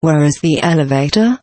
Where is the elevator?